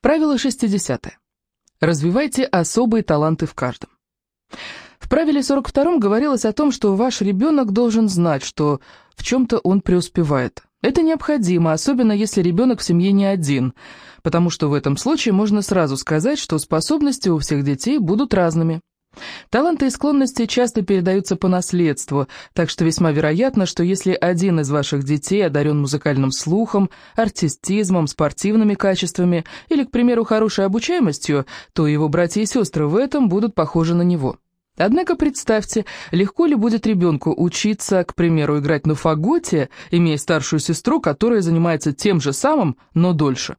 Правило 60. Развивайте особые таланты в каждом. В правиле 42 говорилось о том, что ваш ребенок должен знать, что в чем-то он преуспевает. Это необходимо, особенно если ребенок в семье не один, потому что в этом случае можно сразу сказать, что способности у всех детей будут разными. Таланты и склонности часто передаются по наследству, так что весьма вероятно, что если один из ваших детей одарен музыкальным слухом, артистизмом, спортивными качествами или, к примеру, хорошей обучаемостью, то его братья и сестры в этом будут похожи на него. Однако представьте, легко ли будет ребенку учиться, к примеру, играть на фаготе, имея старшую сестру, которая занимается тем же самым, но дольше.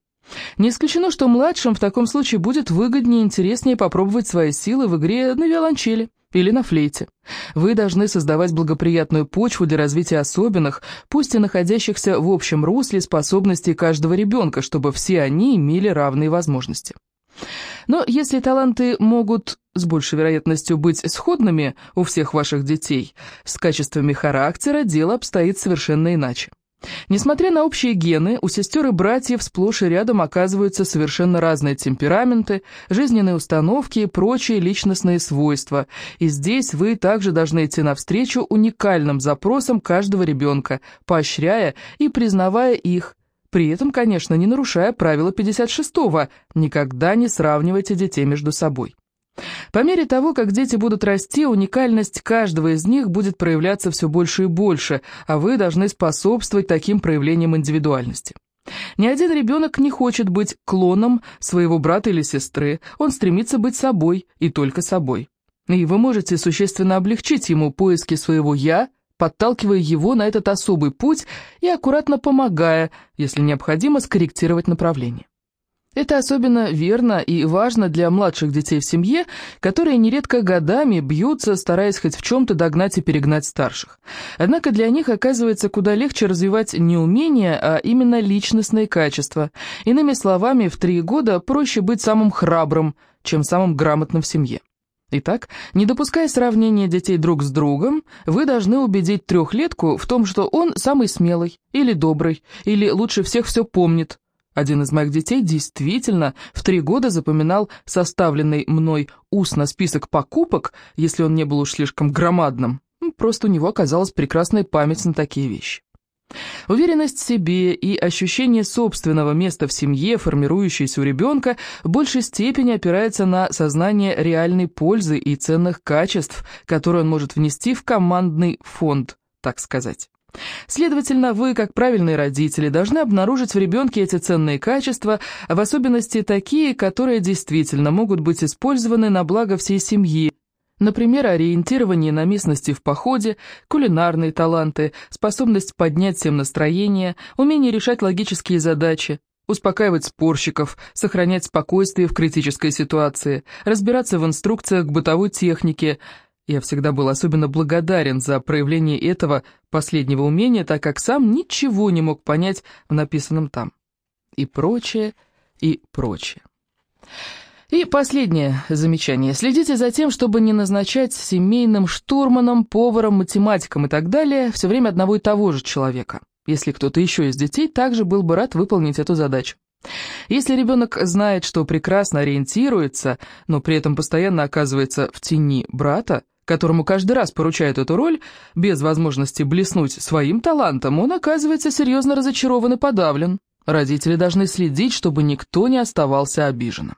Не исключено, что младшим в таком случае будет выгоднее и интереснее попробовать свои силы в игре на виолончели или на флейте. Вы должны создавать благоприятную почву для развития особенных, пусть и находящихся в общем русле способностей каждого ребенка, чтобы все они имели равные возможности. Но если таланты могут с большей вероятностью быть сходными у всех ваших детей, с качествами характера дело обстоит совершенно иначе. Несмотря на общие гены, у сестер и братьев сплошь и рядом оказываются совершенно разные темпераменты, жизненные установки и прочие личностные свойства, и здесь вы также должны идти навстречу уникальным запросам каждого ребенка, поощряя и признавая их, при этом, конечно, не нарушая правила 56-го «никогда не сравнивайте детей между собой». По мере того, как дети будут расти, уникальность каждого из них будет проявляться все больше и больше, а вы должны способствовать таким проявлениям индивидуальности. Ни один ребенок не хочет быть клоном своего брата или сестры, он стремится быть собой и только собой. И вы можете существенно облегчить ему поиски своего «я», подталкивая его на этот особый путь и аккуратно помогая, если необходимо, скорректировать направление. Это особенно верно и важно для младших детей в семье, которые нередко годами бьются, стараясь хоть в чем-то догнать и перегнать старших. Однако для них оказывается куда легче развивать не умения, а именно личностные качества. Иными словами, в три года проще быть самым храбрым, чем самым грамотным в семье. Итак, не допуская сравнения детей друг с другом, вы должны убедить трехлетку в том, что он самый смелый, или добрый, или лучше всех все помнит, один из моих детей действительно в три года запоминал составленный мной устно список покупок, если он не был уж слишком громадным. Ну, просто у него оказалась прекрасная память на такие вещи. Уверенность в себе и ощущение собственного места в семье, формирующееся у ребенка, в большей степени опирается на сознание реальной пользы и ценных качеств, которые он может внести в командный фонд, так сказать. Следовательно, вы, как правильные родители, должны обнаружить в ребенке эти ценные качества, в особенности такие, которые действительно могут быть использованы на благо всей семьи, Например, ориентирование на местности в походе, кулинарные таланты, способность поднять всем настроение, умение решать логические задачи, успокаивать спорщиков, сохранять спокойствие в критической ситуации, разбираться в инструкциях к бытовой технике – я всегда был особенно благодарен за проявление этого последнего умения, так как сам ничего не мог понять в написанном там. И прочее, и прочее. И последнее замечание. Следите за тем, чтобы не назначать семейным штурманом, поваром, математиком и так далее все время одного и того же человека. Если кто-то еще из детей также был бы рад выполнить эту задачу. Если ребенок знает, что прекрасно ориентируется, но при этом постоянно оказывается в тени брата, которому каждый раз поручают эту роль, без возможности блеснуть своим талантом, он оказывается серьезно разочарован и подавлен. Родители должны следить, чтобы никто не оставался обиженным.